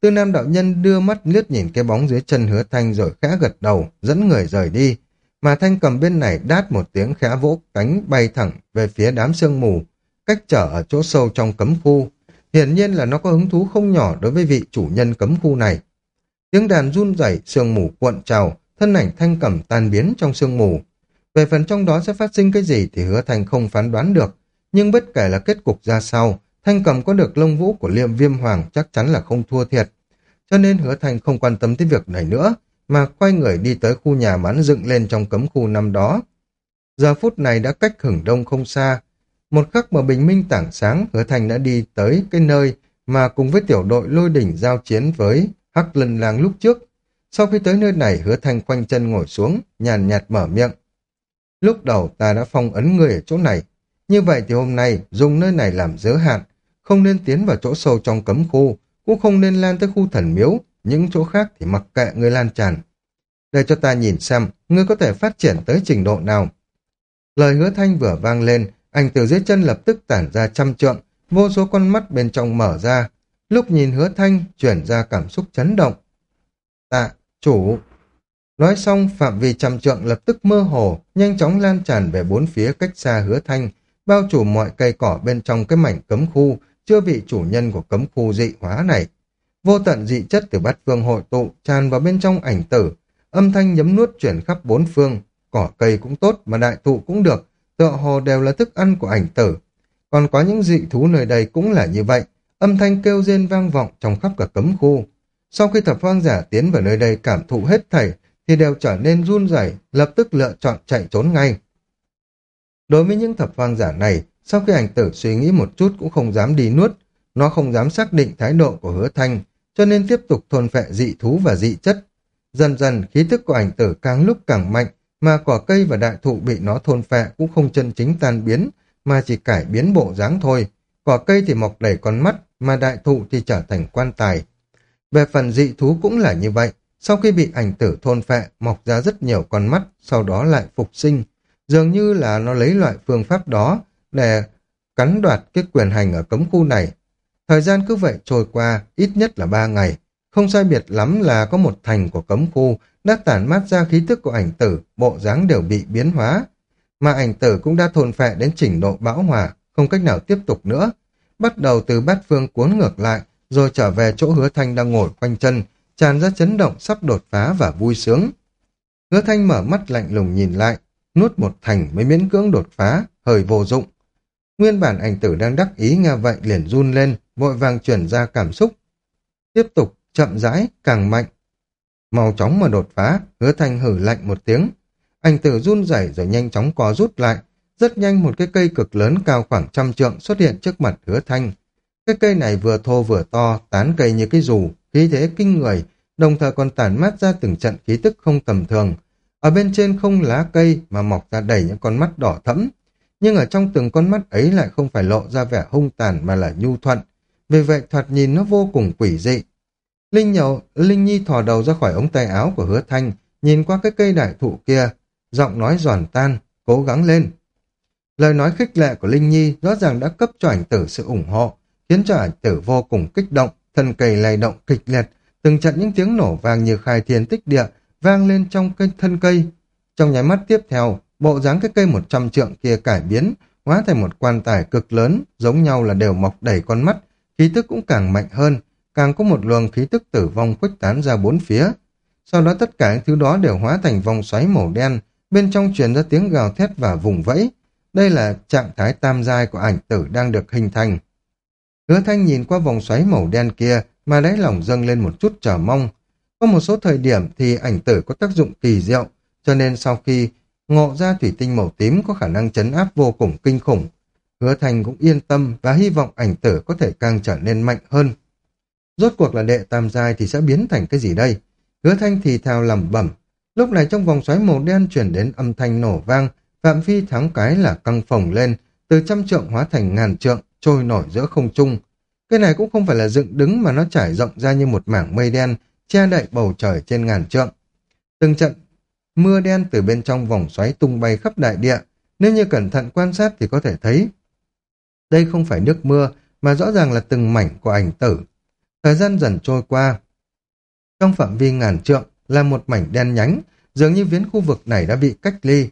Tư Nam đạo nhân đưa mắt liếc nhìn cái bóng dưới chân hứa thanh rồi khẽ gật đầu, dẫn người rời đi. Mà thanh cầm bên này đát một tiếng khẽ vỗ cánh bay thẳng về phía đám sương mù, cách trở ở chỗ sâu trong cấm khu. Hiển nhiên là nó có hứng thú không nhỏ đối với vị chủ nhân cấm khu này. Tiếng đàn run rẩy, sương mù cuộn trào, thân ảnh thanh cầm tan biến trong sương mù. Về phần trong đó sẽ phát sinh cái gì thì hứa thanh không phán đoán được, nhưng bất kể là kết cục ra sao, Thanh cầm có được lông vũ của liệm viêm hoàng chắc chắn là không thua thiệt. Cho nên hứa thanh không quan tâm tới việc này nữa, mà quay người đi tới khu nhà mắn dựng lên trong cấm khu năm đó. Giờ phút này đã cách hưởng đông không xa. Một khắc mà bình minh tảng sáng, hứa Thành đã đi tới cái nơi mà cùng với tiểu đội lôi đỉnh giao chiến với Hắc Lân Lang lúc trước. Sau khi tới nơi này, hứa Thành khoanh chân ngồi xuống, nhàn nhạt mở miệng. Lúc đầu ta đã phong ấn người ở chỗ này. Như vậy thì hôm nay dùng nơi này làm giới hạn, không nên tiến vào chỗ sâu trong cấm khu, cũng không nên lan tới khu thần miếu, những chỗ khác thì mặc kệ người lan tràn. Để cho ta nhìn xem, ngươi có thể phát triển tới trình độ nào. Lời hứa thanh vừa vang lên, anh từ dưới chân lập tức tản ra trăm trượng, vô số con mắt bên trong mở ra. Lúc nhìn hứa thanh, chuyển ra cảm xúc chấn động. Tạ, chủ. Nói xong, phạm vi trăm trượng lập tức mơ hồ, nhanh chóng lan tràn về bốn phía cách xa hứa thanh, bao trùm mọi cây cỏ bên trong cái mảnh cấm khu, chưa bị chủ nhân của cấm khu dị hóa này. Vô tận dị chất từ bát phương hội tụ, tràn vào bên trong ảnh tử, âm thanh nhấm nuốt chuyển khắp bốn phương, cỏ cây cũng tốt mà đại thụ cũng được, tựa hồ đều là thức ăn của ảnh tử. Còn có những dị thú nơi đây cũng là như vậy, âm thanh kêu rên vang vọng trong khắp cả cấm khu. Sau khi thập hoang giả tiến vào nơi đây cảm thụ hết thảy, thì đều trở nên run rẩy, lập tức lựa chọn chạy trốn ngay. Đối với những thập hoang giả này, sau khi ảnh tử suy nghĩ một chút cũng không dám đi nuốt, nó không dám xác định thái độ của hứa thanh, cho nên tiếp tục thôn phệ dị thú và dị chất. Dần dần khí thức của ảnh tử càng lúc càng mạnh, mà cỏ cây và đại thụ bị nó thôn phệ cũng không chân chính tan biến, mà chỉ cải biến bộ dáng thôi. Cỏ cây thì mọc đầy con mắt, mà đại thụ thì trở thành quan tài. Về phần dị thú cũng là như vậy, sau khi bị ảnh tử thôn phệ, mọc ra rất nhiều con mắt, sau đó lại phục sinh. Dường như là nó lấy loại phương pháp đó để cắn đoạt cái quyền hành ở cấm khu này. Thời gian cứ vậy trôi qua, ít nhất là ba ngày. Không sai biệt lắm là có một thành của cấm khu đã tản mát ra khí thức của ảnh tử, bộ dáng đều bị biến hóa. Mà ảnh tử cũng đã thôn phệ đến trình độ bão hòa, không cách nào tiếp tục nữa. Bắt đầu từ bát phương cuốn ngược lại, rồi trở về chỗ hứa thanh đang ngồi quanh chân, tràn ra chấn động sắp đột phá và vui sướng. Hứa thanh mở mắt lạnh lùng nhìn lại, nuốt một thành mới miễn cưỡng đột phá, hơi vô dụng. Nguyên bản ảnh tử đang đắc ý nghe vậy liền run lên, vội vàng chuyển ra cảm xúc. Tiếp tục, chậm rãi, càng mạnh. Màu chóng mà đột phá, hứa thanh hử lạnh một tiếng. Ảnh tử run rẩy rồi nhanh chóng co rút lại. Rất nhanh một cái cây cực lớn cao khoảng trăm trượng xuất hiện trước mặt hứa thanh. Cái cây này vừa thô vừa to, tán cây như cái dù, khí thế kinh người, đồng thời còn tản mát ra từng trận khí tức không tầm thường. Ở bên trên không lá cây mà mọc ra đầy những con mắt đỏ thẫm, nhưng ở trong từng con mắt ấy lại không phải lộ ra vẻ hung tàn mà là nhu thuận. Vì vậy thoạt nhìn nó vô cùng quỷ dị. Linh nhậu, Linh Nhi thò đầu ra khỏi ống tay áo của hứa thanh, nhìn qua cái cây đại thụ kia, giọng nói giòn tan, cố gắng lên. Lời nói khích lệ của Linh Nhi rõ ràng đã cấp cho ảnh tử sự ủng hộ, khiến cho ảnh tử vô cùng kích động, thân cây lay động kịch liệt, từng trận những tiếng nổ vang như khai thiên tích địa vang lên trong cây thân cây. Trong nháy mắt tiếp theo, bộ dáng cái cây một trăm trượng kia cải biến, hóa thành một quan tài cực lớn, giống nhau là đều mọc đầy con mắt, khí tức cũng càng mạnh hơn, càng có một luồng khí tức tử vong khuếch tán ra bốn phía. Sau đó tất cả những thứ đó đều hóa thành vòng xoáy màu đen, bên trong truyền ra tiếng gào thét và vùng vẫy. Đây là trạng thái tam giai của ảnh tử đang được hình thành. Hứa thanh nhìn qua vòng xoáy màu đen kia mà đáy lòng dâng lên một chút chờ mong. Có một số thời điểm thì ảnh tử có tác dụng kỳ diệu, cho nên sau khi ngộ ra thủy tinh màu tím có khả năng chấn áp vô cùng kinh khủng. Hứa Thành cũng yên tâm và hy vọng ảnh tử có thể càng trở nên mạnh hơn. Rốt cuộc là đệ tam giai thì sẽ biến thành cái gì đây? Hứa Thanh thì thào lẩm bẩm. Lúc này trong vòng xoáy màu đen chuyển đến âm thanh nổ vang, phạm phi thắng cái là căng phồng lên, từ trăm trượng hóa thành ngàn trượng, trôi nổi giữa không trung. Cái này cũng không phải là dựng đứng mà nó trải rộng ra như một mảng mây đen, che đậy bầu trời trên ngàn trượng. Từng trận mưa đen từ bên trong vòng xoáy tung bay khắp đại địa, nếu như cẩn thận quan sát thì có thể thấy. Đây không phải nước mưa, mà rõ ràng là từng mảnh của ảnh tử. Thời gian dần trôi qua. Trong phạm vi ngàn trượng là một mảnh đen nhánh, dường như viến khu vực này đã bị cách ly.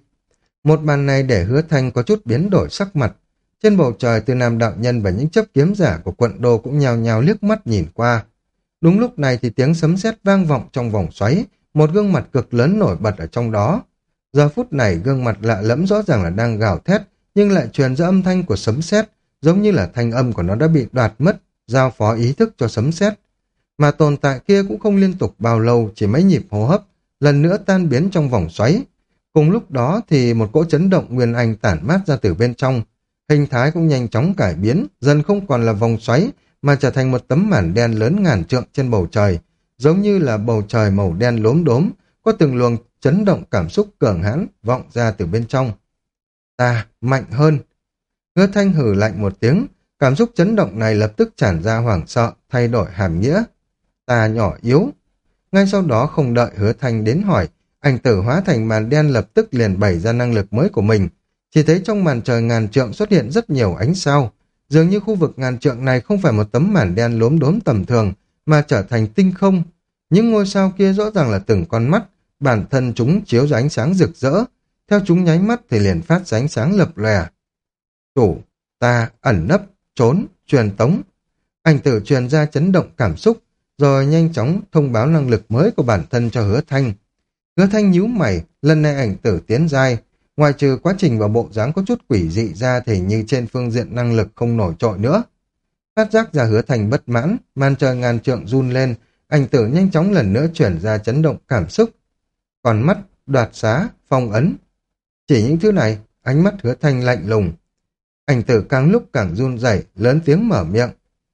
Một màn này để hứa thanh có chút biến đổi sắc mặt. Trên bầu trời từ nam đạo nhân và những chấp kiếm giả của quận đô cũng nhào nhào liếc mắt nhìn qua. Đúng lúc này thì tiếng sấm sét vang vọng trong vòng xoáy, một gương mặt cực lớn nổi bật ở trong đó. Giờ phút này gương mặt lạ lẫm rõ ràng là đang gào thét, nhưng lại truyền ra âm thanh của sấm sét, giống như là thanh âm của nó đã bị đoạt mất, giao phó ý thức cho sấm sét. Mà tồn tại kia cũng không liên tục bao lâu, chỉ mấy nhịp hô hấp, lần nữa tan biến trong vòng xoáy. Cùng lúc đó thì một cỗ chấn động nguyên anh tản mát ra từ bên trong, hình thái cũng nhanh chóng cải biến, dần không còn là vòng xoáy, mà trở thành một tấm màn đen lớn ngàn trượng trên bầu trời, giống như là bầu trời màu đen lốm đốm, có từng luồng chấn động cảm xúc cường hãn vọng ra từ bên trong. Ta mạnh hơn. Hứa thanh hử lạnh một tiếng, cảm xúc chấn động này lập tức tràn ra hoảng sợ, thay đổi hàm nghĩa. Ta nhỏ yếu. Ngay sau đó không đợi hứa thanh đến hỏi, ảnh tử hóa thành màn đen lập tức liền bày ra năng lực mới của mình. Chỉ thấy trong màn trời ngàn trượng xuất hiện rất nhiều ánh sao. Dường như khu vực ngàn trượng này không phải một tấm màn đen lốm đốm tầm thường, mà trở thành tinh không. Những ngôi sao kia rõ ràng là từng con mắt, bản thân chúng chiếu ra ánh sáng rực rỡ, theo chúng nháy mắt thì liền phát ra ánh sáng lập lòe. Chủ, ta, ẩn nấp, trốn, truyền tống. Ảnh tử truyền ra chấn động cảm xúc, rồi nhanh chóng thông báo năng lực mới của bản thân cho hứa thanh. Hứa thanh nhíu mày, lần này ảnh tử tiến dai, ngoài trừ quá trình và bộ dáng có chút quỷ dị ra thì như trên phương diện năng lực không nổi trội nữa. Phát giác ra hứa thanh bất mãn, màn trời ngàn trượng run lên, ảnh tử nhanh chóng lần nữa chuyển ra chấn động cảm xúc. Còn mắt, đoạt xá, phong ấn. Chỉ những thứ này, ánh mắt hứa thanh lạnh lùng. Ảnh tử càng lúc càng run rẩy lớn tiếng mở miệng.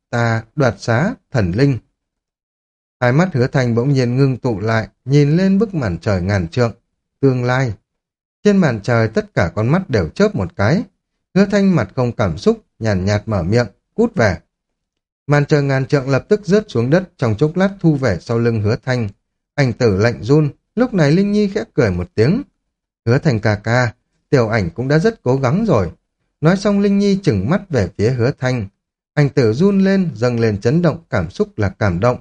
Ta, đoạt xá, thần linh. Hai mắt hứa thanh bỗng nhiên ngưng tụ lại, nhìn lên bức màn trời ngàn trượng. Tương lai. Trên màn trời tất cả con mắt đều chớp một cái. Hứa thanh mặt không cảm xúc, nhàn nhạt, nhạt mở miệng, cút về. Màn trời ngàn trượng lập tức rớt xuống đất trong chốc lát thu về sau lưng hứa thanh. Ảnh tử lạnh run, lúc này Linh Nhi khẽ cười một tiếng. Hứa thanh ca ca, tiểu ảnh cũng đã rất cố gắng rồi. Nói xong Linh Nhi chừng mắt về phía hứa thanh. Ảnh tử run lên, dâng lên chấn động, cảm xúc là cảm động.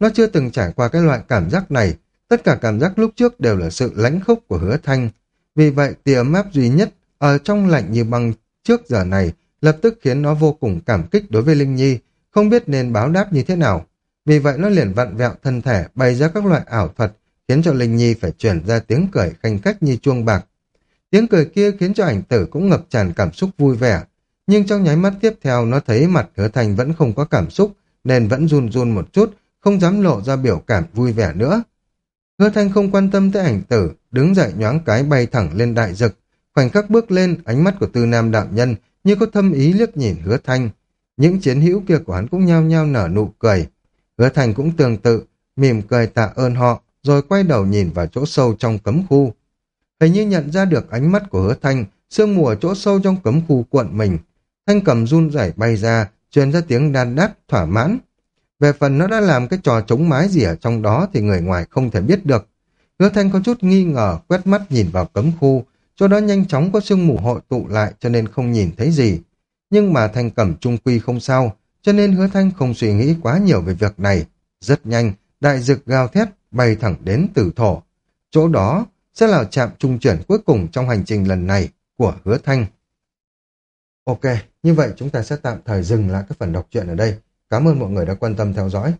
Nó chưa từng trải qua cái loại cảm giác này, tất cả cảm giác lúc trước đều là sự lãnh khốc của hứa thanh. Vì vậy, tia ấm áp duy nhất ở trong lạnh như băng trước giờ này lập tức khiến nó vô cùng cảm kích đối với Linh Nhi, không biết nên báo đáp như thế nào. Vì vậy nó liền vặn vẹo thân thể, bày ra các loại ảo thuật, khiến cho Linh Nhi phải chuyển ra tiếng cười khanh khách như chuông bạc. Tiếng cười kia khiến cho ảnh tử cũng ngập tràn cảm xúc vui vẻ, nhưng trong nháy mắt tiếp theo nó thấy mặt hứa thành vẫn không có cảm xúc, nên vẫn run run một chút, không dám lộ ra biểu cảm vui vẻ nữa. Hứa thanh không quan tâm tới ảnh tử, đứng dậy nhoáng cái bay thẳng lên đại dực. Khoảnh khắc bước lên, ánh mắt của tư nam đạo nhân như có thâm ý liếc nhìn hứa thanh. Những chiến hữu kia của hắn cũng nhao nhao nở nụ cười. Hứa thành cũng tương tự, mỉm cười tạ ơn họ, rồi quay đầu nhìn vào chỗ sâu trong cấm khu. Hình như nhận ra được ánh mắt của hứa thành sương mù ở chỗ sâu trong cấm khu cuộn mình. Thanh cầm run rẩy bay ra, truyền ra tiếng đan đát, thỏa mãn. Về phần nó đã làm cái trò chống mái gì ở trong đó thì người ngoài không thể biết được. Hứa Thanh có chút nghi ngờ, quét mắt nhìn vào cấm khu, chỗ đó nhanh chóng có sương mù hội tụ lại cho nên không nhìn thấy gì. Nhưng mà Thanh cẩm trung quy không sao, cho nên Hứa Thanh không suy nghĩ quá nhiều về việc này. Rất nhanh, đại dực gào thét bay thẳng đến tử thổ. Chỗ đó sẽ là trạm trung chuyển cuối cùng trong hành trình lần này của Hứa Thanh. Ok, như vậy chúng ta sẽ tạm thời dừng lại các phần đọc truyện ở đây. Cảm ơn mọi người đã quan tâm theo dõi.